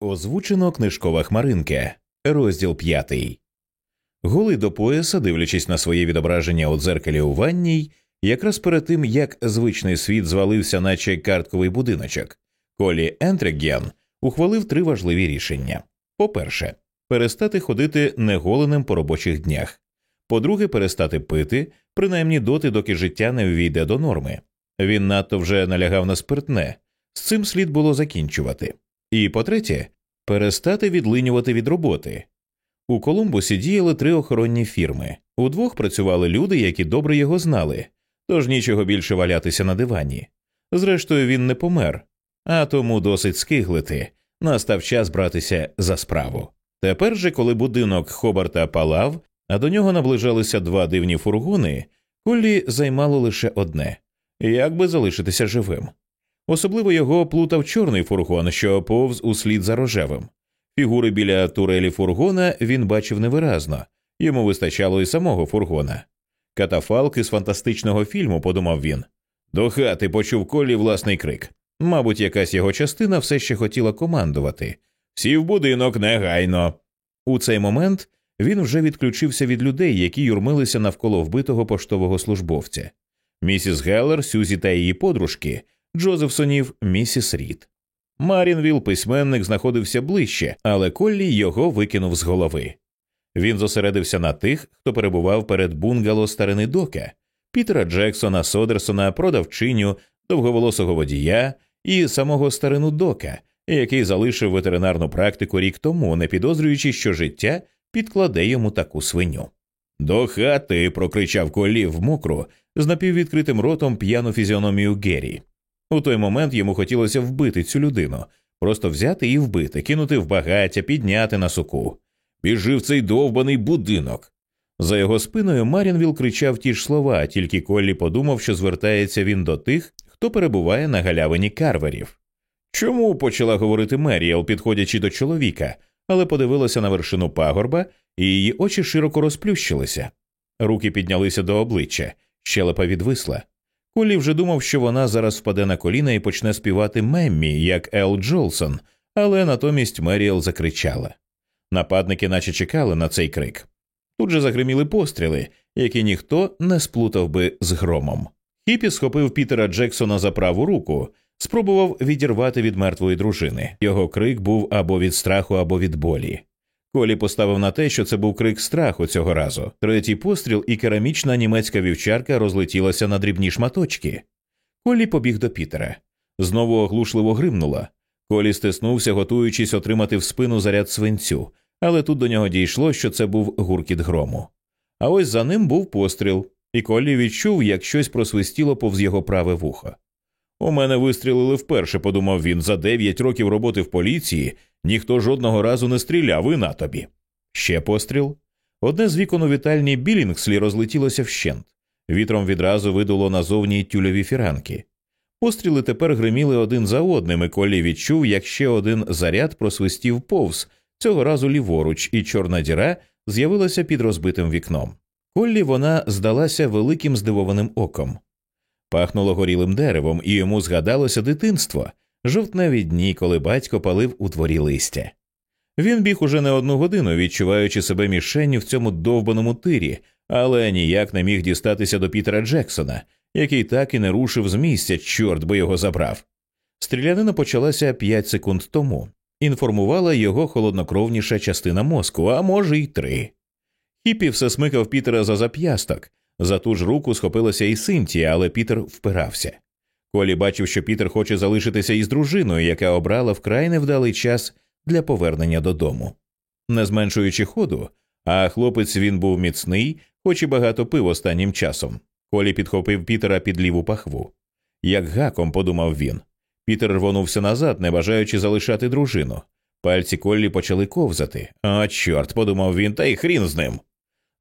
Озвучено книжкова хмаринка, розділ п'ятий. Голий до пояса, дивлячись на своє відображення у дзеркалі у ванній, якраз перед тим як звичний світ звалився, наче картковий будиночок, Колі Ентрегген ухвалив три важливі рішення: по-перше, перестати ходити неголеним по робочих днях, по-друге, перестати пити, принаймні доти, доки життя не ввійде до норми. Він надто вже налягав на спиртне, з цим слід було закінчувати. І по третє, перестати відлинювати від роботи. У Колумбусі діяли три охоронні фірми. Удвох працювали люди, які добре його знали, тож нічого більше валятися на дивані. Зрештою, він не помер, а тому досить скиглити. Настав час братися за справу. Тепер же, коли будинок Хобарта палав, а до нього наближалися два дивні фургони, Коллі займало лише одне як би залишитися живим. Особливо його плутав чорний фургон, що повз услід за рожевим. Фігури біля турелі фургона він бачив невиразно, йому вистачало і самого фургона. Катафалк із фантастичного фільму, подумав він. До хати почув колі власний крик. Мабуть, якась його частина все ще хотіла командувати. Всі в будинок негайно. У цей момент він вже відключився від людей, які юрмилися навколо вбитого поштового службовця. Місіс Геллер, Сюзі та її подружки, Джозефсонів, місіс Рід. Марінвіл, письменник, знаходився ближче, але Коллі його викинув з голови. Він зосередився на тих, хто перебував перед бунгало старини Дока, Пітера Джексона, Содерсона, продавчиню, довговолосого водія і самого старину Дока, який залишив ветеринарну практику рік тому, не підозрюючи, що життя підкладе йому таку свиню. До хати. прокричав Коллі в мокру, з напіввідкритим ротом п'яну фізіономію Геррі. У той момент йому хотілося вбити цю людину, просто взяти і вбити, кинути в багаття, підняти на суку. Біжи в цей довбаний будинок. За його спиною Марінвіл кричав ті ж слова, тільки Коллі подумав, що звертається він до тих, хто перебуває на галявині карверів. Чому почала говорити Меріел, підходячи до чоловіка, але подивилася на вершину пагорба, і її очі широко розплющилися. Руки піднялися до обличчя, щелепа відвисла. Колі вже думав, що вона зараз впаде на коліна і почне співати Меммі, як Ел Джолсон, але натомість Меріел закричала. Нападники наче чекали на цей крик. Тут же загриміли постріли, які ніхто не сплутав би з громом. Хіпі схопив Пітера Джексона за праву руку, спробував відірвати від мертвої дружини. Його крик був або від страху, або від болі. Колі поставив на те, що це був крик страху цього разу. Третій постріл, і керамічна німецька вівчарка розлетілася на дрібні шматочки. Колі побіг до Пітера. Знову оглушливо гримнула. Колі стиснувся, готуючись отримати в спину заряд свинцю, але тут до нього дійшло, що це був гуркіт грому. А ось за ним був постріл, і Колі відчув, як щось просвистіло повз його праве вухо. У мене вистрілили вперше, подумав він, за дев'ять років роботи в поліції ніхто жодного разу не стріляв і на тобі. Ще постріл. Одне з вікон у вітальні Білінгслі розлетілося вщент. Вітром відразу видуло назовні тюльові фіранки. Постріли тепер гриміли один за одним, і Колі відчув, як ще один заряд просвистів повз, цього разу ліворуч, і чорна діра з'явилася під розбитим вікном. Коллі вона здалася великим здивованим оком. Пахнуло горілим деревом, і йому згадалося дитинство, жовтневі дні, коли батько палив у дворі листя. Він біг уже не одну годину, відчуваючи себе мішенню в цьому довбаному тирі, але ніяк не міг дістатися до Пітера Джексона, який так і не рушив з місця, чорт би його забрав. Стрілянина почалася п'ять секунд тому, інформувала його холоднокровніша частина мозку, а може й три. Хіпі все смикав Пітера за зап'ясток. За ту ж руку схопилася і Синтія, але Пітер впирався. Колі бачив, що Пітер хоче залишитися із дружиною, яка обрала вкрай невдалий час для повернення додому. Не зменшуючи ходу, а хлопець він був міцний, хоч і багато пив останнім часом. Колі підхопив Пітера під ліву пахву. Як гаком, подумав він. Пітер рвонувся назад, не бажаючи залишати дружину. Пальці Коллі почали ковзати. А, чорт, подумав він, та й хрін з ним.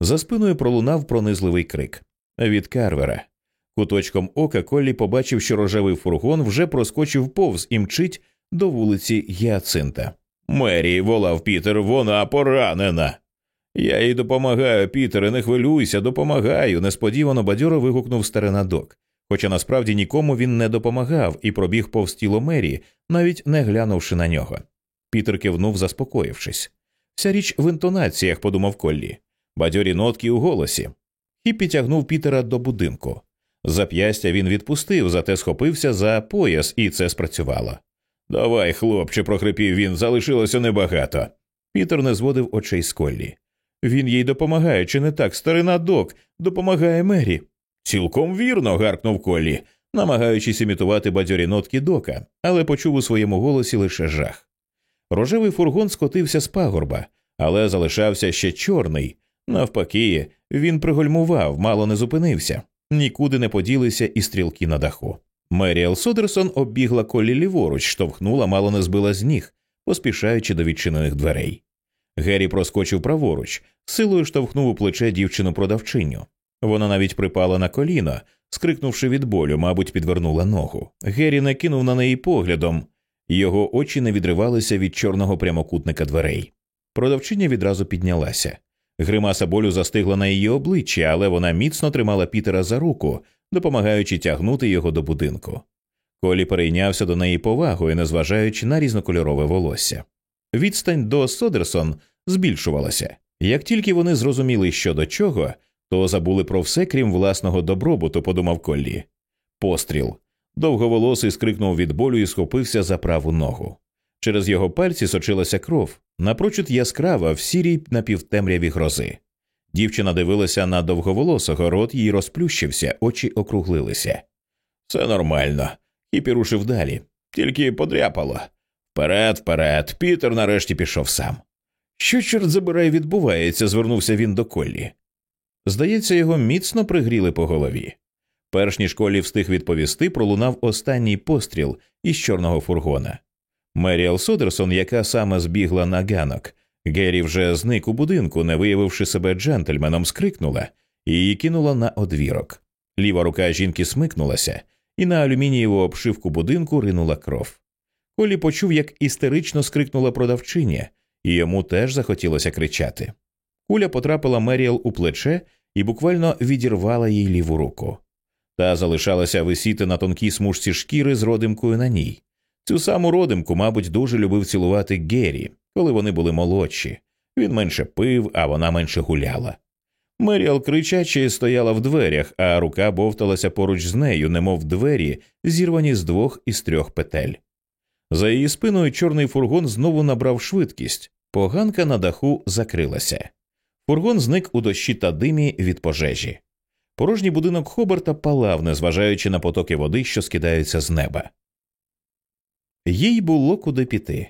За спиною пролунав пронизливий крик від Карвера. Куточком ока Коллі побачив, що рожевий фургон вже проскочив повз і мчить до вулиці Гіацинта. Мері, волав Пітер, вона поранена. Я їй допомагаю, Пітере, не хвилюйся, допомагаю. несподівано бадьоро вигукнув старина док. Хоча насправді нікому він не допомагав і пробіг повз тіло Мері, навіть не глянувши на нього. Пітер кивнув, заспокоївшись. Вся річ в інтонаціях, подумав Коллі, бадьорі нотки у голосі. І підтягнув Пітера до будинку. Зап'ястя він відпустив, зате схопився за пояс, і це спрацювало. Давай, хлопче, прохрипів він, залишилося небагато. Пітер не зводив очей з Коллі. Він їй допомагає, чи не так? Старина док допомагає Мері. Цілком вірно. гаркнув Коллі, намагаючись імітувати бадьорі нотки дока, але почув у своєму голосі лише жах. Рожевий фургон скотився з пагорба, але залишався ще чорний. Навпаки, він пригольмував, мало не зупинився, нікуди не поділися і стрілки на даху. Меріел Содерсон оббігла колі ліворуч, штовхнула, мало не збила з ніг, поспішаючи до відчинених дверей. Геррі проскочив праворуч, силою штовхнув у плече дівчину продавчиню. Вона навіть припала на коліно, скрикнувши від болю, мабуть, підвернула ногу. Геррі не кинув на неї поглядом, його очі не відривалися від чорного прямокутника дверей. Продавчиня відразу піднялася. Гримаса болю застигла на її обличчі, але вона міцно тримала Пітера за руку, допомагаючи тягнути його до будинку. Колі перейнявся до неї повагою, незважаючи на різнокольорове волосся. Відстань до Содерсон збільшувалася. Як тільки вони зрозуміли, що до чого, то забули про все, крім власного добробуту, подумав Коллі. Постріл. Довговолосий скрикнув від болю і схопився за праву ногу. Через його пальці сочилася кров, напрочуд яскрава в сірій напівтемряві грози. Дівчина дивилася на довговолосого, рот їй розплющився, очі округлилися. Все нормально. Хіпі рушив далі, тільки подряпало. Вперед, вперед, Пітер нарешті пішов сам. Що, чорт забирай, відбувається? звернувся він до Коллі. Здається, його міцно пригріли по голові. Перш ніж Коллі встиг відповісти, пролунав останній постріл із чорного фургона. Меріал Содерсон, яка саме збігла на ганок, Геррі вже зник у будинку, не виявивши себе джентльменом, скрикнула і кинула на одвірок. Ліва рука жінки смикнулася, і на алюмінієву обшивку будинку ринула кров. Колі почув, як істерично скрикнула продавчиня, і йому теж захотілося кричати. Куля потрапила Меріал у плече і буквально відірвала їй ліву руку. Та залишалася висіти на тонкій смужці шкіри з родимкою на ній. Цю саму родимку, мабуть, дуже любив цілувати Геррі, коли вони були молодші. Він менше пив, а вона менше гуляла. Меріал кричачи стояла в дверях, а рука бовталася поруч з нею, немов двері, зірвані з двох із трьох петель. За її спиною чорний фургон знову набрав швидкість, поганка на даху закрилася. Фургон зник у дощі та димі від пожежі. Порожній будинок Хобарта палав, незважаючи на потоки води, що скидаються з неба. Їй було куди піти.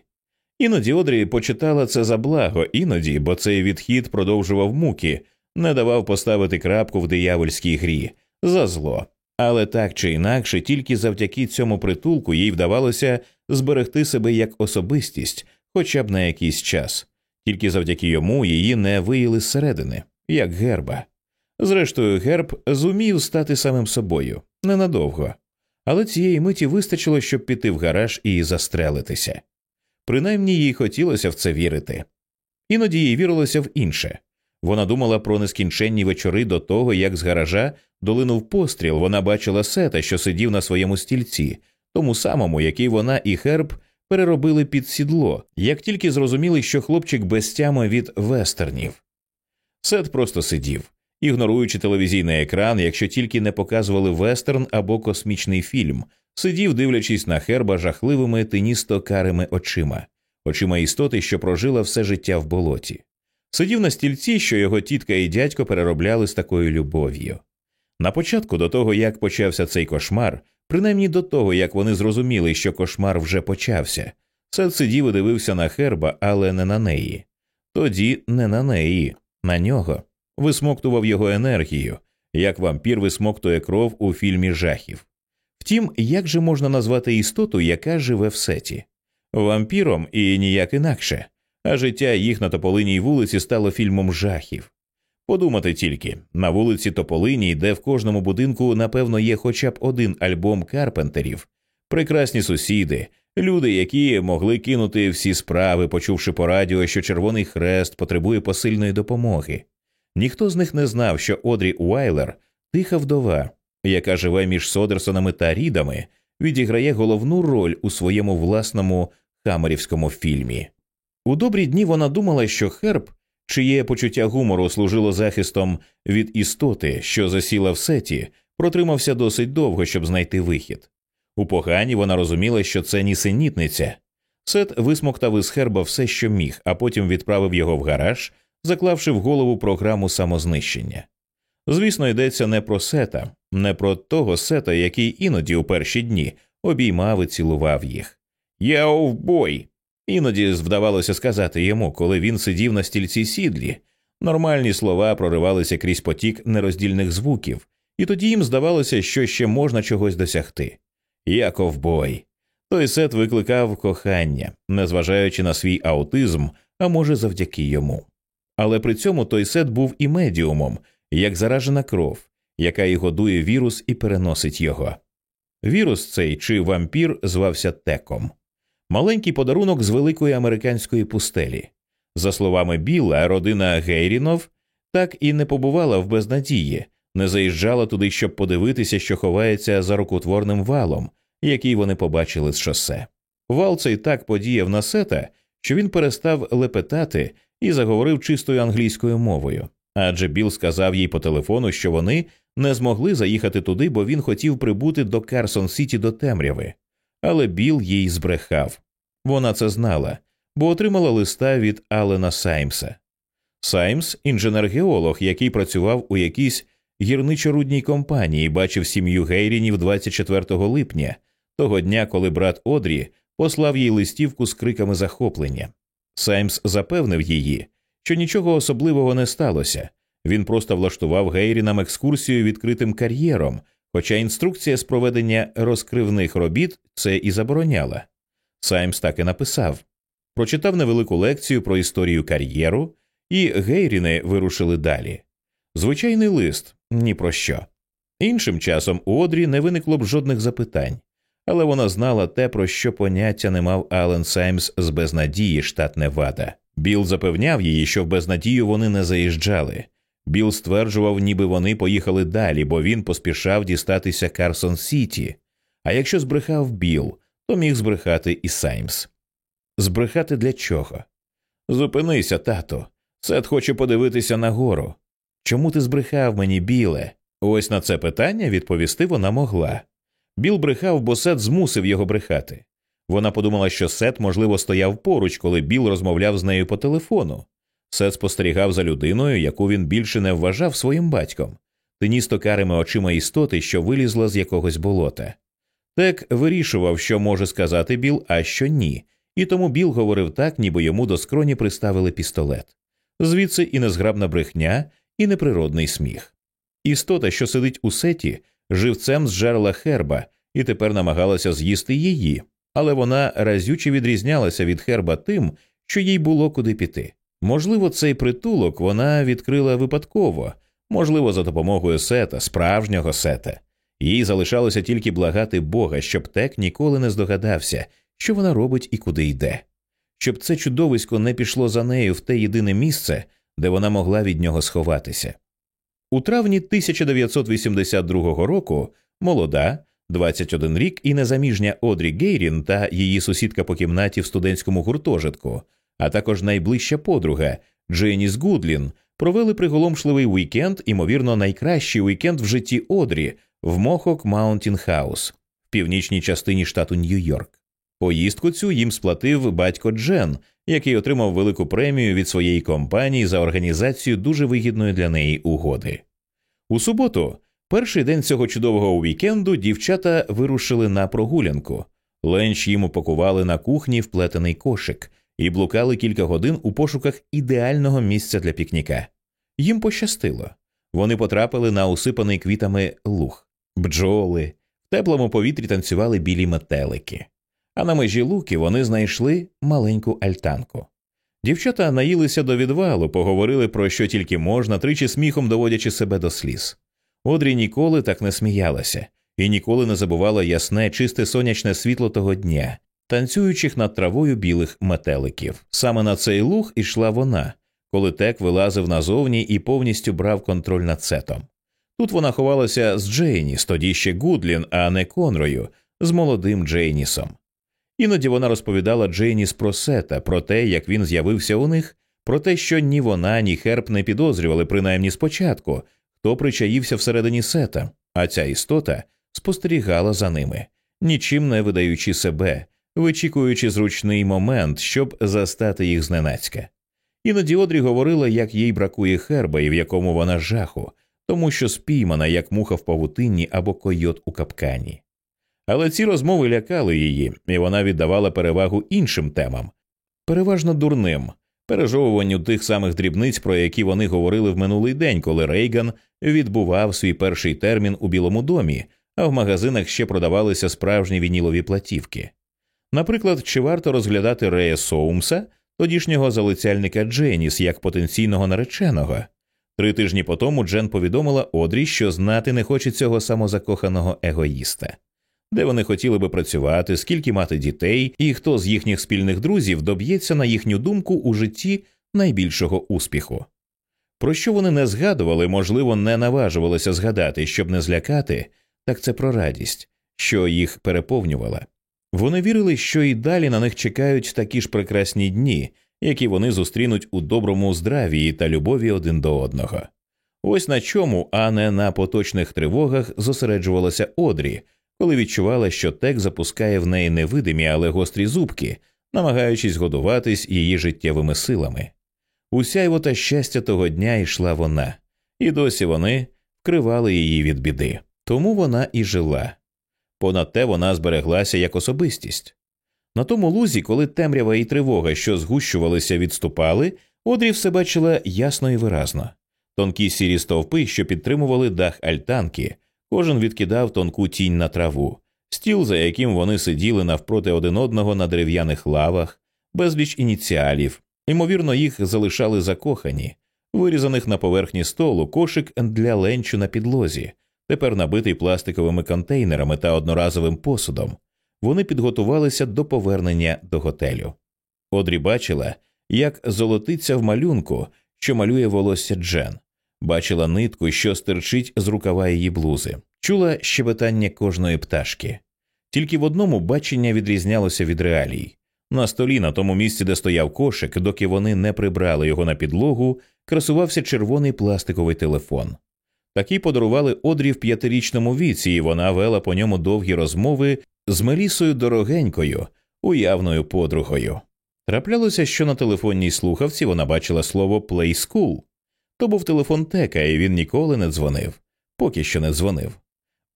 Іноді Одрі почитала це за благо, іноді, бо цей відхід продовжував муки, не давав поставити крапку в диявольській грі за зло. Але так чи інакше, тільки завдяки цьому притулку їй вдавалося зберегти себе як особистість, хоча б на якийсь час, тільки завдяки йому її не виїли зсередини, як герба. Зрештою, герб зумів стати самим собою ненадовго, але цієї миті вистачило, щоб піти в гараж і застрелитися. Принаймні їй хотілося в це вірити. Іноді їй вірилося в інше. Вона думала про нескінченні вечори до того, як з гаража долинув постріл. Вона бачила сета, що сидів на своєму стільці, тому самому, який вона і Херб переробили під сідло, як тільки зрозуміли, що хлопчик без тями від вестернів. Сет просто сидів, ігноруючи телевізійний екран, якщо тільки не показували вестерн або космічний фільм, сидів, дивлячись на Херба жахливими тиністо карими очима, очима істоти, що прожила все життя в болоті. Сидів на стільці, що його тітка і дядько переробляли з такою любов'ю. На початку до того, як почався цей кошмар, принаймні до того, як вони зрозуміли, що кошмар вже почався, Сет сидів і дивився на Херба, але не на неї. Тоді не на неї, на нього. Висмоктував його енергію, як вампір висмоктує кров у фільмі жахів. Втім, як же можна назвати істоту, яка живе в сеті? Вампіром і ніяк інакше, а життя їх на тополиній вулиці стало фільмом жахів. Подумати тільки на вулиці Тополиній, де в кожному будинку, напевно, є хоча б один альбом Карпентерів, прекрасні сусіди, люди, які могли кинути всі справи, почувши по радіо, що Червоний Хрест потребує посильної допомоги. Ніхто з них не знав, що Одрі Уайлер, тиха вдова, яка живе між Содерсонами та Рідами, відіграє головну роль у своєму власному хамерівському фільмі. У добрі дні вона думала, що Херб, чиє почуття гумору служило захистом від істоти, що засіла в сеті, протримався досить довго, щоб знайти вихід. У погані вона розуміла, що це нісенітниця. Сет висмоктав із Херба все, що міг, а потім відправив його в гараж, заклавши в голову програму самознищення. Звісно, йдеться не про сета, не про того сета, який іноді у перші дні обіймав і цілував їх. Я овбой. Іноді вдавалося сказати йому, коли він сидів на стільці сідлі. Нормальні слова проривалися крізь потік нероздільних звуків, і тоді їм здавалося, що ще можна чогось досягти. Я ковбой. Той сет викликав кохання, незважаючи на свій аутизм, а може, завдяки йому. Але при цьому той сет був і медіумом, як заражена кров, яка й годує вірус і переносить його. Вірус цей чи вампір звався Теком, маленький подарунок з великої американської пустелі. За словами Біла, родина Гейрінов так і не побувала в безнадії, не заїжджала туди, щоб подивитися, що ховається за рукотворним валом, який вони побачили з шосе. Вал цей так подіяв на сета, що він перестав лепетати і заговорив чистою англійською мовою. Адже Біл сказав їй по телефону, що вони не змогли заїхати туди, бо він хотів прибути до Карсон Сіті до темряви. Але Біл їй збрехав. Вона це знала, бо отримала листа від Алена Саймса. Саймс інженер-геолог, який працював у якійсь гірничорудній компанії, бачив сім'ю Гейрінів 24 липня, того дня, коли брат Одрі послав їй листівку з криками захоплення. Саймс запевнив її, що нічого особливого не сталося. Він просто влаштував Гейрінам екскурсію відкритим кар'єром, хоча інструкція з проведення розкривних робіт це і забороняла. Саймс так і написав прочитав невелику лекцію про історію кар'єру, і Гейріни вирушили далі. Звичайний лист ні про що. Іншим часом у Одрі не виникло б жодних запитань, але вона знала те, про що поняття не мав Ален Саймс з безнадії, штат Невада. Біл запевняв її, що в безнадію вони не заїжджали. Біл стверджував, ніби вони поїхали далі, бо він поспішав дістатися Карсон Сіті. А якщо збрехав Біл, то міг збрехати і Саймс. Збрехати для чого? Зупинися, тато. Сет хоче подивитися нагору. Чому ти збрехав мені, біле? Ось на це питання відповісти вона могла. Біл брехав, бо Сет змусив його брехати. Вона подумала, що Сет, можливо, стояв поруч, коли Біл розмовляв з нею по телефону. Сет спостерігав за людиною, яку він більше не вважав своїм батьком, тиністо карими очима істоти, що вилізла з якогось болота. Тек вирішував, що може сказати Біл, а що ні, і тому Біл говорив так, ніби йому до скроні приставили пістолет. Звідси і незграбна брехня, і неприродний сміх. Істота, що сидить у сеті, живцем з жерла херба і тепер намагалася з'їсти її, але вона разюче відрізнялася від херба тим, що їй було куди піти. Можливо, цей притулок вона відкрила випадково, можливо, за допомогою сета, справжнього сета. Їй залишалося тільки благати Бога, щоб тек ніколи не здогадався, що вона робить і куди йде, щоб це чудовисько не пішло за нею в те єдине місце, де вона могла від нього сховатися. У травні 1982 року молода, 21 рік і незаміжня Одрі Гейрін та її сусідка по кімнаті в студентському гуртожитку, а також найближча подруга Дженіс Гудлін провели приголомшливий вікенд, імовірно, найкращий вікенд в житті Одрі в Мохок Маунтін Хаус в північній частині штату Нью-Йорк. Поїздку цю їм сплатив батько Джен, який отримав велику премію від своєї компанії за організацію дуже вигідної для неї угоди. У суботу, перший день цього чудового вікенду, дівчата вирушили на прогулянку. Ленч їм упакували на кухні вплетений кошик і блукали кілька годин у пошуках ідеального місця для пікніка. Їм пощастило. Вони потрапили на усипаний квітами луг, бджоли, в теплому повітрі танцювали білі метелики а на межі луки вони знайшли маленьку альтанку. Дівчата наїлися до відвалу, поговорили про що тільки можна, тричі сміхом доводячи себе до сліз. Одрі ніколи так не сміялася і ніколи не забувала ясне, чисте сонячне світло того дня, танцюючих над травою білих метеликів. Саме на цей луг ішла вона, коли тек вилазив назовні і повністю брав контроль над сетом. Тут вона ховалася з Джейніс, тоді ще Гудлін, а не Конрою, з молодим Джейнісом. Іноді вона розповідала Джейніс про сета, про те, як він з'явився у них, про те, що ні вона, ні Херп не підозрювали, принаймні спочатку, хто причаївся всередині сета, а ця істота спостерігала за ними, нічим не видаючи себе, вичікуючи зручний момент, щоб застати їх зненацька. Іноді Одрі говорила, як їй бракує херба і в якому вона жаху, тому що спіймана, як муха в павутинні або койот у капкані. Але ці розмови лякали її, і вона віддавала перевагу іншим темам, переважно дурним, пережовуванню тих самих дрібниць, про які вони говорили в минулий день, коли Рейган відбував свій перший термін у Білому домі, а в магазинах ще продавалися справжні вінілові платівки. Наприклад, чи варто розглядати Рея Соумса, тодішнього залицяльника Дженіс, як потенційного нареченого. Три тижні по тому Джен повідомила Одрі, що знати не хоче цього самозакоханого егоїста, де вони хотіли би працювати, скільки мати дітей, і хто з їхніх спільних друзів доб'ється на їхню думку у житті найбільшого успіху. Про що вони не згадували, можливо, не наважувалися згадати, щоб не злякати, так це про радість, що їх переповнювала. Вони вірили, що і далі на них чекають такі ж прекрасні дні, які вони зустрінуть у доброму здравії та любові один до одного. Ось на чому, а не на поточних тривогах, зосереджувалася Одрі, коли відчувала, що тек запускає в неї невидимі, але гострі зубки, намагаючись годуватись її життєвими силами. Уся його та щастя того дня йшла вона, і досі вони вкривали її від біди. Тому вона і жила. Понад те вона збереглася як особистість. На тому лузі, коли темрява і тривога, що згущувалися, відступали, Одрі все бачила ясно і виразно. Тонкі сірі стовпи, що підтримували дах альтанки, кожен відкидав тонку тінь на траву, стіл, за яким вони сиділи навпроти один одного на дерев'яних лавах, безліч ініціалів, ймовірно, їх залишали закохані, вирізаних на поверхні столу кошик для ленчу на підлозі, тепер набитий пластиковими контейнерами та одноразовим посудом, вони підготувалися до повернення до готелю. Одрі бачила, як золотиться в малюнку, що малює волосся Джен, бачила нитку, що стирчить з рукава її блузи, чула щебетання кожної пташки. Тільки в одному бачення відрізнялося від реалій. На столі, на тому місці, де стояв кошик, доки вони не прибрали його на підлогу, красувався червоний пластиковий телефон. Такий подарували Одрі в п'ятирічному віці, і вона вела по ньому довгі розмови з Мелісою дорогенькою, уявною подругою. Траплялося, що на телефонній слухавці вона бачила слово «Play School». То був телефон Тека, і він ніколи не дзвонив, поки що не дзвонив.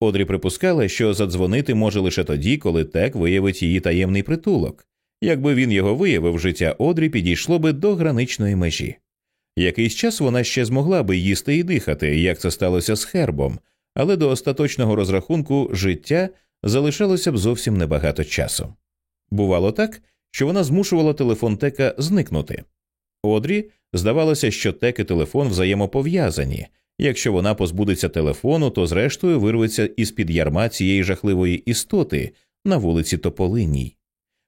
Одрі припускала, що задзвонити може лише тоді, коли Тек виявить її таємний притулок. Якби він його виявив, життя Одрі підійшло би до граничної межі. Якийсь час вона ще змогла би їсти і дихати, як це сталося з хербом, але до остаточного розрахунку життя залишалося б зовсім небагато часу. Бувало так, що вона змушувала телефон Тека зникнути. Одрі здавалося, що тек і телефон взаємопов'язані. Якщо вона позбудеться телефону, то зрештою вирветься із під ярма цієї жахливої істоти на вулиці Тополиній.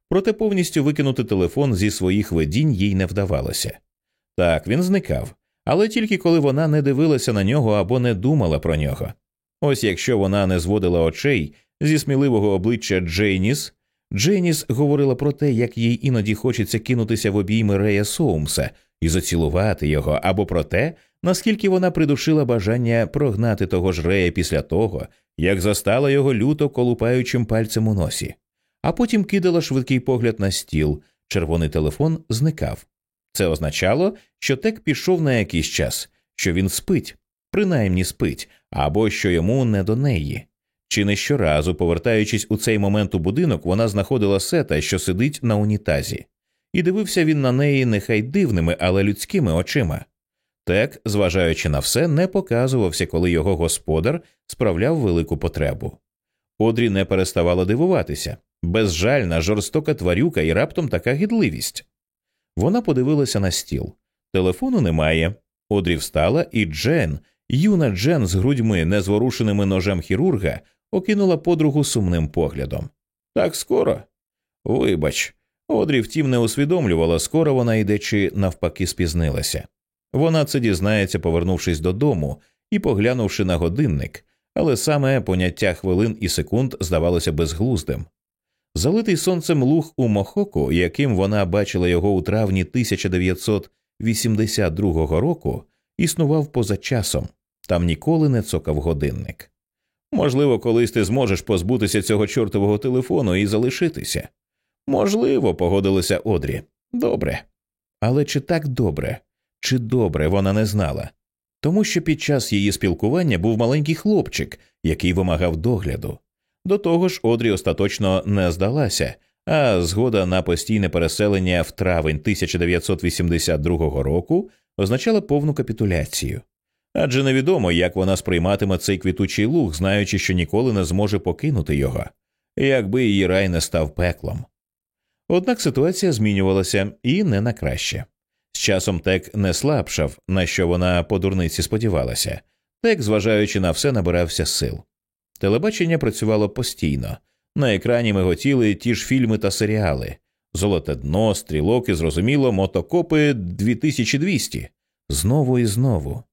Проте повністю викинути телефон зі своїх видінь їй не вдавалося. Так, він зникав, але тільки коли вона не дивилася на нього або не думала про нього. Ось якщо вона не зводила очей зі сміливого обличчя Джейніс, Джейніс говорила про те, як їй іноді хочеться кинутися в обійми Рея Соумса і зацілувати його, або про те, наскільки вона придушила бажання прогнати того ж Рея після того, як застала його люто колупаючим пальцем у носі, а потім кидала швидкий погляд на стіл, червоний телефон зникав. Це означало, що Тек пішов на якийсь час, що він спить, принаймні спить, або що йому не до неї. Чи не щоразу, повертаючись у цей момент у будинок, вона знаходила сета, що сидить на унітазі, і дивився він на неї нехай дивними, але людськими очима. Тек, зважаючи на все, не показувався, коли його господар справляв велику потребу. Одрі не переставала дивуватися безжальна, жорстока тварюка і раптом така гідливість. Вона подивилася на стіл. Телефону немає. Одрі встала, і Джен, юна Джен з грудьми, незворушеними ножем хірурга, окинула подругу сумним поглядом. Так скоро? Вибач. Одрі, втім, не усвідомлювала, скоро вона йде чи навпаки спізнилася. Вона це дізнається, повернувшись додому і поглянувши на годинник, але саме поняття хвилин і секунд здавалося безглуздим. Залитий сонцем луг у Мохоку, яким вона бачила його у травні 1982 року, існував поза часом, там ніколи не цокав годинник. Можливо, колись ти зможеш позбутися цього чортового телефону і залишитися. Можливо, погодилася Одрі. Добре. Але чи так добре, чи добре вона не знала, тому що під час її спілкування був маленький хлопчик, який вимагав догляду. До того ж, Одрі остаточно не здалася, а згода на постійне переселення в травень 1982 року означала повну капітуляцію. Адже невідомо, як вона сприйматиме цей квітучий луг, знаючи, що ніколи не зможе покинути його, якби її рай не став пеклом. Однак ситуація змінювалася і не на краще. З часом Тек не слабшав, на що вона по дурниці сподівалася, Тек, зважаючи на все, набирався сил. Телебачення працювало постійно. На екрані миготіли ті ж фільми та серіали Золоте дно, стрілок і зрозуміло, мотокопи 2200. Знову і знову.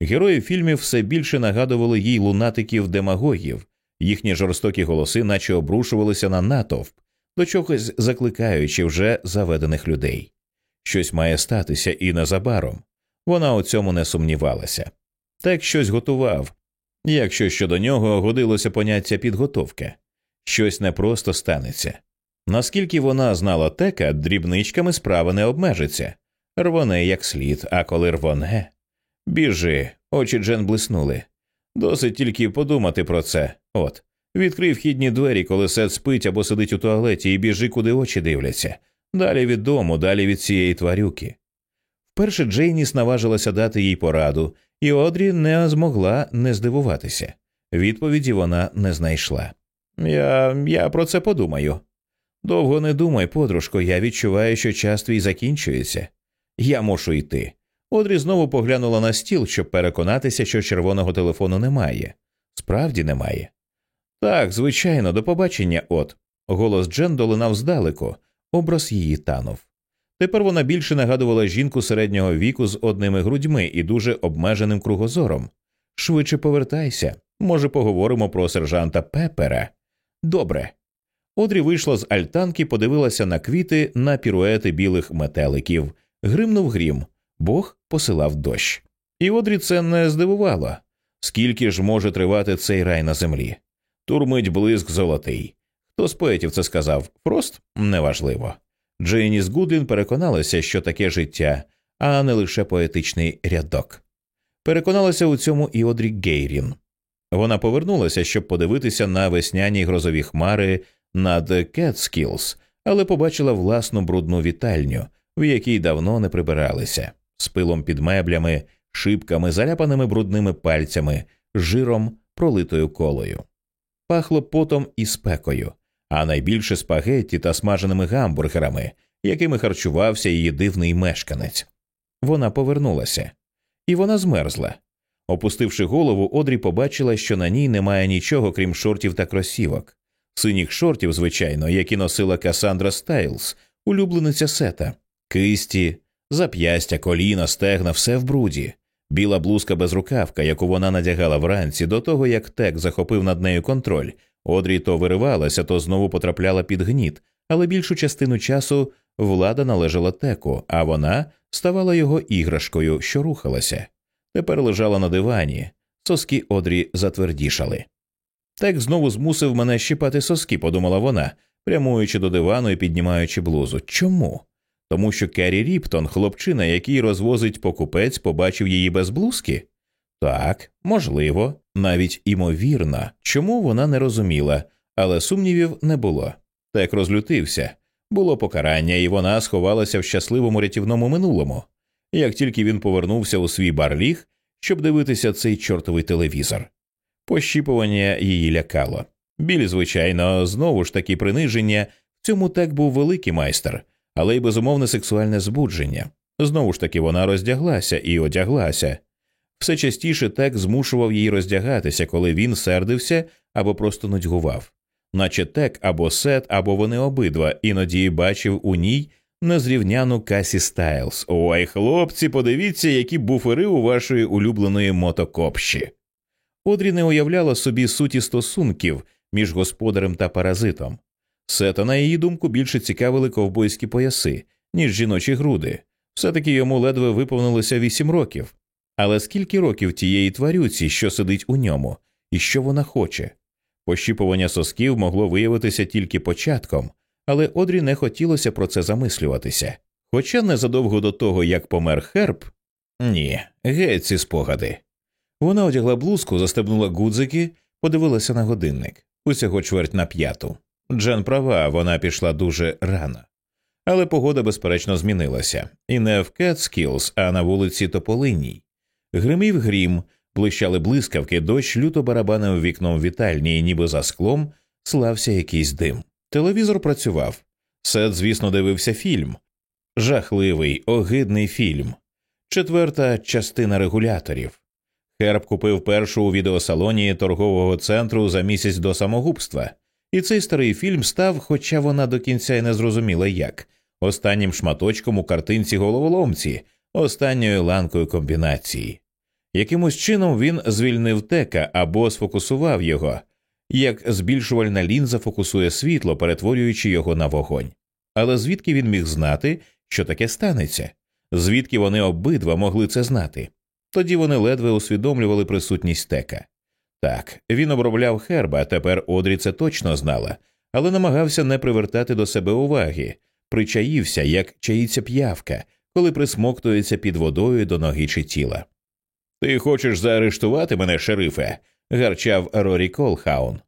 Герої фільмів все більше нагадували їй лунатиків демагогів, їхні жорстокі голоси, наче обрушувалися на натовп, до чогось закликаючи вже заведених людей. Щось має статися і незабаром. Вона у цьому не сумнівалася. Так щось готував, якщо щодо нього годилося поняття підготовка, щось не просто станеться. Наскільки вона знала тека, дрібничками справа не обмежиться, рвоне як слід, а коли рвоне. Біжи, очі Джен блиснули. Досить тільки подумати про це. От, відкрив вхідні двері, коли сет спить або сидить у туалеті, і біжи, куди очі дивляться. Далі від дому, далі від цієї тварюки. Вперше Джейніс наважилася дати їй пораду, і Одрі не змогла не здивуватися. Відповіді вона не знайшла. Я я про це подумаю. Довго не думай, подружко, я відчуваю, що час твій закінчується. Я мушу йти. Одрі знову поглянула на стіл, щоб переконатися, що червоного телефону немає. Справді немає. Так, звичайно, до побачення, от. Голос Джен долинав здалеку, образ її танув. Тепер вона більше нагадувала жінку середнього віку з одними грудьми і дуже обмеженим кругозором. Швидше повертайся, може, поговоримо про сержанта Пепера. Добре. Одрі вийшла з альтанки, подивилася на квіти, на піруети білих метеликів, гримнув грім, Бог посилав дощ. І Одрі це не здивувало. Скільки ж може тривати цей рай на землі? Турмить блиск золотий. Хто з поетів це сказав? Фрост? Неважливо. Джейніс Гудлін переконалася, що таке життя, а не лише поетичний рядок. Переконалася у цьому і Одрі Гейрін. Вона повернулася, щоб подивитися на весняні грозові хмари над Кетскілс, але побачила власну брудну вітальню, в якій давно не прибиралися, з пилом під меблями, шибками, заляпаними брудними пальцями, жиром, пролитою колою. Пахло потом і спекою а найбільше спагетті та смаженими гамбургерами, якими харчувався її дивний мешканець. Вона повернулася, і вона змерзла. Опустивши голову, Одрі побачила, що на ній немає нічого, крім шортів та кросівок, синіх шортів, звичайно, які носила Касандра Стайлз, улюблениця сета, кисті, зап'ястя, коліна, стегна, все в бруді, біла блузка без рукавка, яку вона надягала вранці до того, як Тек захопив над нею контроль Одрі то виривалася, то знову потрапляла під гніт, але більшу частину часу влада належала теку, а вона ставала його іграшкою, що рухалася. Тепер лежала на дивані, соски Одрі затвердішали. Тек знову змусив мене щіпати соски, подумала вона, прямуючи до дивану і піднімаючи блузу. Чому? Тому що Керрі Ріптон, хлопчина, який розвозить покупець, побачив її без блузки? Так, можливо, навіть імовірно, чому вона не розуміла, але сумнівів не було. Так розлютився. Було покарання, і вона сховалася в щасливому рятівному минулому. Як тільки він повернувся у свій барліг, щоб дивитися цей чортовий телевізор. Пощіпування її лякало. Біль, звичайно, знову ж таки приниження. В цьому так був великий майстер, але й безумовне сексуальне збудження. Знову ж таки, вона роздяглася і одяглася. Все частіше тек змушував її роздягатися, коли він сердився або просто нудьгував, наче тек або сет, або вони обидва, іноді бачив у ній незрівняну Касі Стайлз. Ой, хлопці, подивіться, які буфери у вашої улюбленої мотокопщі. Одрі не уявляла собі суті стосунків між господарем та паразитом. Сета, на її думку, більше цікавили ковбойські пояси, ніж жіночі груди. Все таки йому ледве виповнилося вісім років. Але скільки років тієї тварюці, що сидить у ньому, і що вона хоче? Пощіпування сосків могло виявитися тільки початком, але Одрі не хотілося про це замислюватися. Хоча незадовго до того, як помер Херб, ні, геть ці спогади. Вона одягла блузку, застебнула гудзики, подивилася на годинник усього чверть на п'яту. Джен права, вона пішла дуже рано. Але погода, безперечно, змінилася, і не в Кетскілз, а на вулиці Тополинній. Гримів грім, блищали блискавки, дощ люто барабанив вікном вітальні, і ніби за склом слався якийсь дим. Телевізор працював. Сет, звісно, дивився фільм. Жахливий, огидний фільм. Четверта частина регуляторів. Херб купив першу у відеосалоні торгового центру за місяць до самогубства, і цей старий фільм став, хоча вона до кінця й не зрозуміла як, останнім шматочком у картинці головоломці, останньою ланкою комбінації. Якимось чином він звільнив тека або сфокусував його, як збільшувальна лінза фокусує світло, перетворюючи його на вогонь. Але звідки він міг знати, що таке станеться? Звідки вони обидва могли це знати? Тоді вони ледве усвідомлювали присутність тека. Так, він обробляв херба, тепер Одрі це точно знала, але намагався не привертати до себе уваги, причаївся, як чаїться п'явка, коли присмоктується під водою до ноги чи тіла. Ти хочеш заарештувати мене, шерифе? гарчав Рорі Колхаун.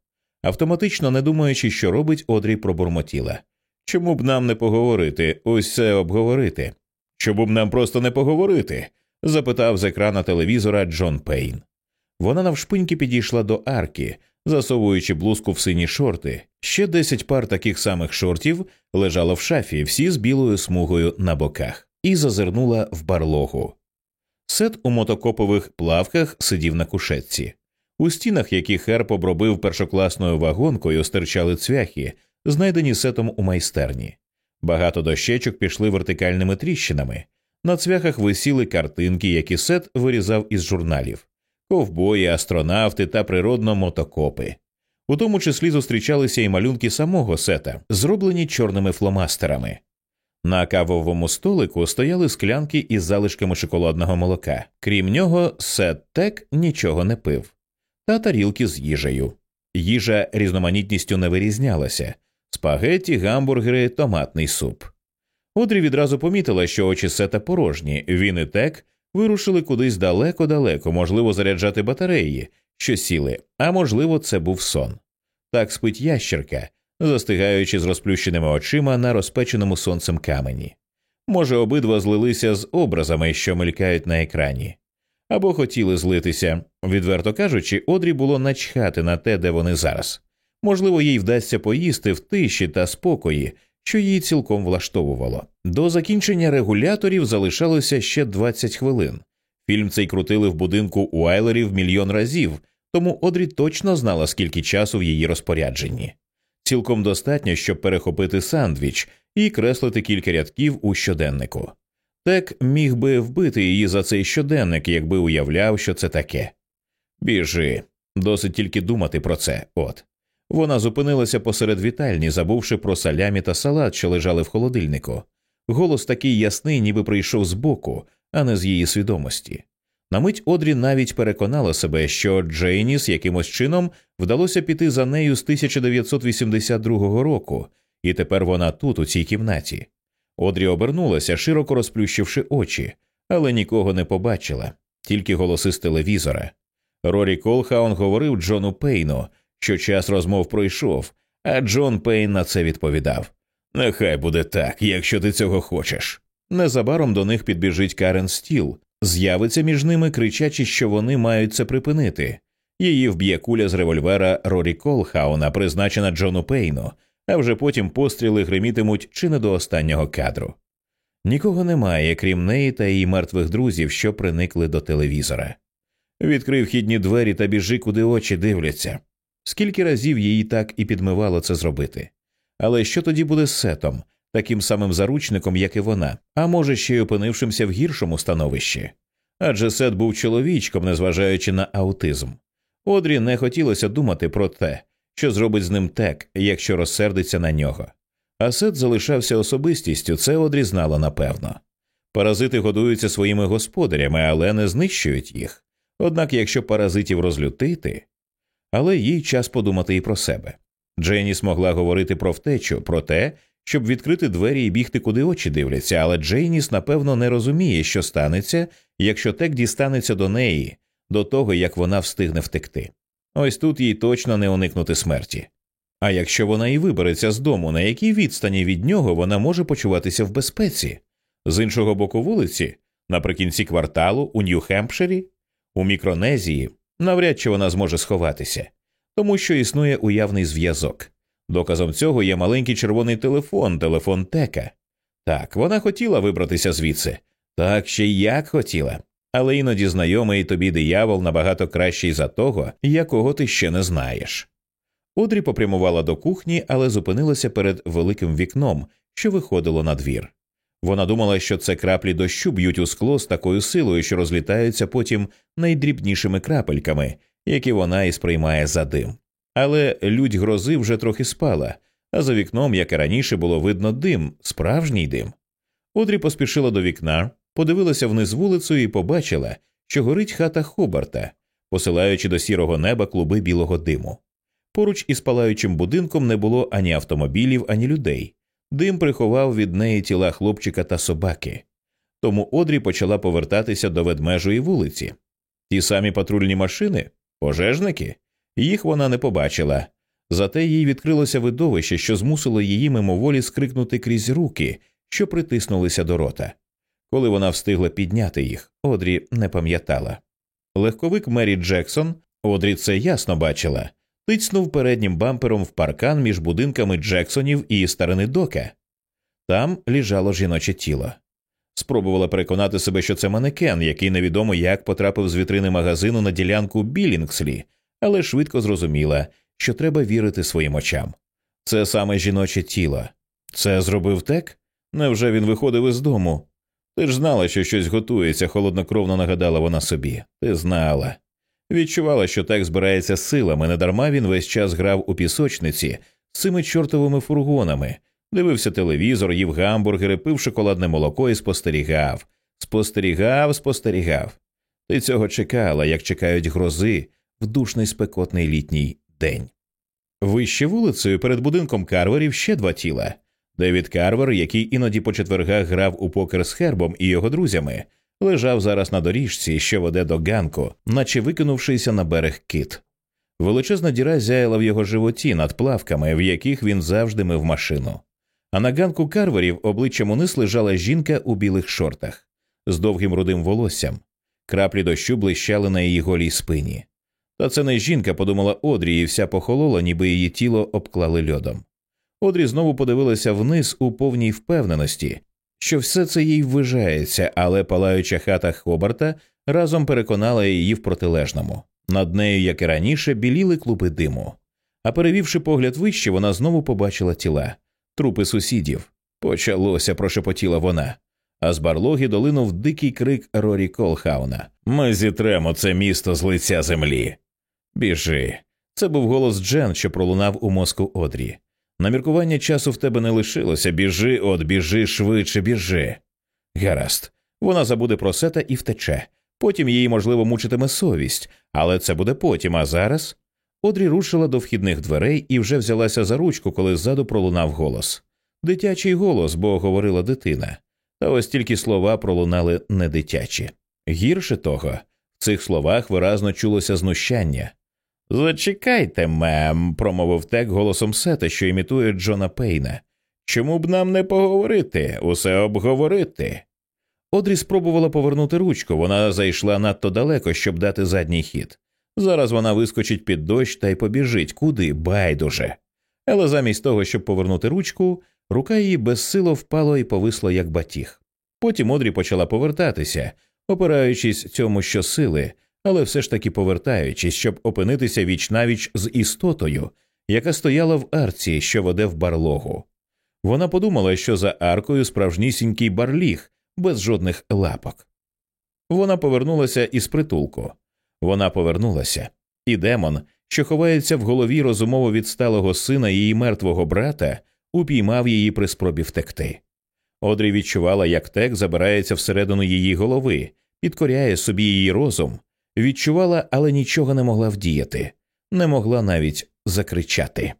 Автоматично не думаючи, що робить, Одрі пробурмотіла. Чому б нам не поговорити, ось це обговорити? Чому б нам просто не поговорити? запитав з екрана телевізора Джон Пейн. Вона навшпиньки підійшла до арки, засовуючи блузку в сині шорти. Ще десять пар таких самих шортів лежало в шафі, всі з білою смугою на боках, і зазирнула в барлогу. Сет у мотокопових плавках сидів на кушетці. У стінах, які Херп обробив першокласною вагонкою, стирчали цвяхи, знайдені сетом у майстерні. Багато дощечок пішли вертикальними тріщинами. На цвяхах висіли картинки, які сет вирізав із журналів ковбої, астронавти та природно мотокопи. У тому числі зустрічалися і малюнки самого сета, зроблені чорними фломастерами. На кавовому столику стояли склянки із залишками шоколадного молока. Крім нього, Сет Тек нічого не пив, та тарілки з їжею. Їжа різноманітністю не вирізнялася спагетті, гамбургери, томатний суп. Одрі відразу помітила, що очі сета порожні, він і тек вирушили кудись далеко-далеко, можливо, заряджати батареї, що сіли, а можливо, це був сон. Так спить ящерка, застигаючи з розплющеними очима на розпеченому сонцем камені. Може, обидва злилися з образами, що мелькають на екрані, або хотіли злитися. Відверто кажучи, Одрі було начхати на те, де вони зараз. Можливо, їй вдасться поїсти в тиші та спокої, що її цілком влаштовувало. До закінчення регуляторів залишалося ще 20 хвилин. Фільм цей крутили в будинку Уайлерів мільйон разів, тому Одрі точно знала, скільки часу в її розпорядженні. Цілком достатньо, щоб перехопити сандвіч і креслити кілька рядків у щоденнику. Тек міг би вбити її за цей щоденник, якби уявляв, що це таке. Біжи, досить тільки думати про це, от. Вона зупинилася посеред вітальні, забувши про салямі та салат, що лежали в холодильнику. Голос такий ясний, ніби прийшов збоку, а не з її свідомості. На мить Одрі навіть переконала себе, що Джейніс якимось чином вдалося піти за нею з 1982 року, і тепер вона тут, у цій кімнаті. Одрі обернулася, широко розплющивши очі, але нікого не побачила, тільки голоси з телевізора. Рорі Колхаун говорив Джону Пейну, що час розмов пройшов, а Джон Пейн на це відповідав Нехай буде так, якщо ти цього хочеш. Незабаром до них підбіжить Карен Стіл, з'явиться між ними, кричачи, що вони мають це припинити. Її вб'є куля з револьвера Рорі Колхауна, призначена Джону Пейну, а вже потім постріли гримітимуть чи не до останнього кадру. Нікого немає, крім неї та її мертвих друзів, що приникли до телевізора. Відкрив вхідні двері та біжи, куди очі дивляться. Скільки разів її так і підмивало це зробити. Але що тоді буде з сетом, таким самим заручником, як і вона, а може, ще й опинившимся в гіршому становищі? Адже сет був чоловічком, незважаючи на аутизм. Одрі не хотілося думати про те, що зробить з ним тек, якщо розсердиться на нього. А Сет залишався особистістю, це Одрі знала напевно. Паразити годуються своїми господарями, але не знищують їх. Однак, якщо паразитів розлютити, але їй час подумати і про себе. Дженіс могла говорити про втечу, про те, щоб відкрити двері і бігти, куди очі дивляться, але Джейніс, напевно, не розуміє, що станеться, якщо тек дістанеться до неї, до того як вона встигне втекти. Ось тут їй точно не уникнути смерті. А якщо вона і вибереться з дому, на якій відстані від нього вона може почуватися в безпеці, з іншого боку вулиці, наприкінці кварталу, у Нью-Хемпширі, у Мікронезії, навряд чи вона зможе сховатися, тому що існує уявний зв'язок. Доказом цього є маленький червоний телефон, телефон Тека. Так, вона хотіла вибратися звідси, так ще й як хотіла, але іноді знайомий тобі диявол набагато кращий за того, якого ти ще не знаєш. Одрі попрямувала до кухні, але зупинилася перед великим вікном, що виходило на двір. Вона думала, що це краплі дощу б'ють у скло з такою силою, що розлітаються потім найдрібнішими крапельками, які вона і сприймає за дим. Але людь грози вже трохи спала, а за вікном, як і раніше, було видно дим, справжній дим. Одрі поспішила до вікна, подивилася вниз вулицю і побачила, що горить хата Хобарта, посилаючи до сірого неба клуби білого диму. Поруч із палаючим будинком не було ані автомобілів, ані людей. Дим приховав від неї тіла хлопчика та собаки. Тому Одрі почала повертатися до ведмежої вулиці. Ті самі патрульні машини, пожежники. Їх вона не побачила, зате їй відкрилося видовище, що змусило її мимоволі скрикнути крізь руки, що притиснулися до рота. Коли вона встигла підняти їх, Одрі не пам'ятала. Легковик Мері Джексон, Одрі це ясно бачила, тицнув переднім бампером в паркан між будинками Джексонів і старини Дока. Там лежало жіноче тіло. Спробувала переконати себе, що це манекен, який невідомо як потрапив з вітрини магазину на ділянку Білінгслі, але швидко зрозуміла, що треба вірити своїм очам. Це саме жіноче тіло. Це зробив тек? Невже він виходив із дому? Ти ж знала, що щось готується, холоднокровно нагадала вона собі. Ти знала. Відчувала, що так збирається силами, недарма він весь час грав у пісочниці з цими чортовими фургонами, дивився телевізор, їв гамбургери, пив шоколадне молоко і спостерігав, спостерігав, спостерігав. Ти цього чекала, як чекають грози в душний спекотний літній день. Вище вулицею перед будинком Карверів ще два тіла. Девід Карвер, який іноді по четвергах грав у покер з Хербом і його друзями, лежав зараз на доріжці, що веде до ганку, наче викинувшися на берег кит. Величезна діра зяяла в його животі над плавками, в яких він завжди мив машину. А на ганку карверів обличчям униз лежала жінка у білих шортах з довгим рудим волоссям. Краплі дощу блищали на її голій спині. Та це не жінка, подумала Одрі, і вся похолола, ніби її тіло обклали льодом. Одрі знову подивилася вниз у повній впевненості, що все це їй ввижається, але палаюча хата Хобарта разом переконала її в протилежному. Над нею, як і раніше, біліли клупи диму. А перевівши погляд вище, вона знову побачила тіла, трупи сусідів. Почалося, прошепотіла вона. А з барлоги долинув дикий крик Рорі Колхауна Ми зітремо це місто з лиця землі. Біжи. Це був голос Джен, що пролунав у мозку Одрі. На міркування часу в тебе не лишилося. Біжи, от, біжи, швидше, біжи. Гаразд, вона забуде про сета і втече. Потім її, можливо, мучитиме совість, але це буде потім. А зараз. Одрі рушила до вхідних дверей і вже взялася за ручку, коли ззаду пролунав голос. Дитячий голос, бо говорила дитина. Та ось тільки слова пролунали не дитячі. Гірше того, в цих словах виразно чулося знущання. Зачекайте, мем, промовив тек голосом сета, що імітує Джона Пейна. Чому б нам не поговорити, усе обговорити? Одрі спробувала повернути ручку, вона зайшла надто далеко, щоб дати задній хід. Зараз вона вискочить під дощ та й побіжить, куди байдуже. Але замість того, щоб повернути ручку, рука її безсило впала і повисла, як батіг. Потім Одрі почала повертатися, опираючись цьому щосили, але все ж таки повертаючись, щоб опинитися віч навіч з істотою, яка стояла в арці, що веде в барлогу. Вона подумала, що за аркою справжнісінький барліг без жодних лапок. Вона повернулася із притулку. Вона повернулася, і демон, що ховається в голові розумово відсталого сина її мертвого брата, упіймав її при спробі втекти. Одрі відчувала, як тек забирається всередину її голови, підкоряє собі її розум, відчувала, але нічого не могла вдіяти, не могла навіть закричати.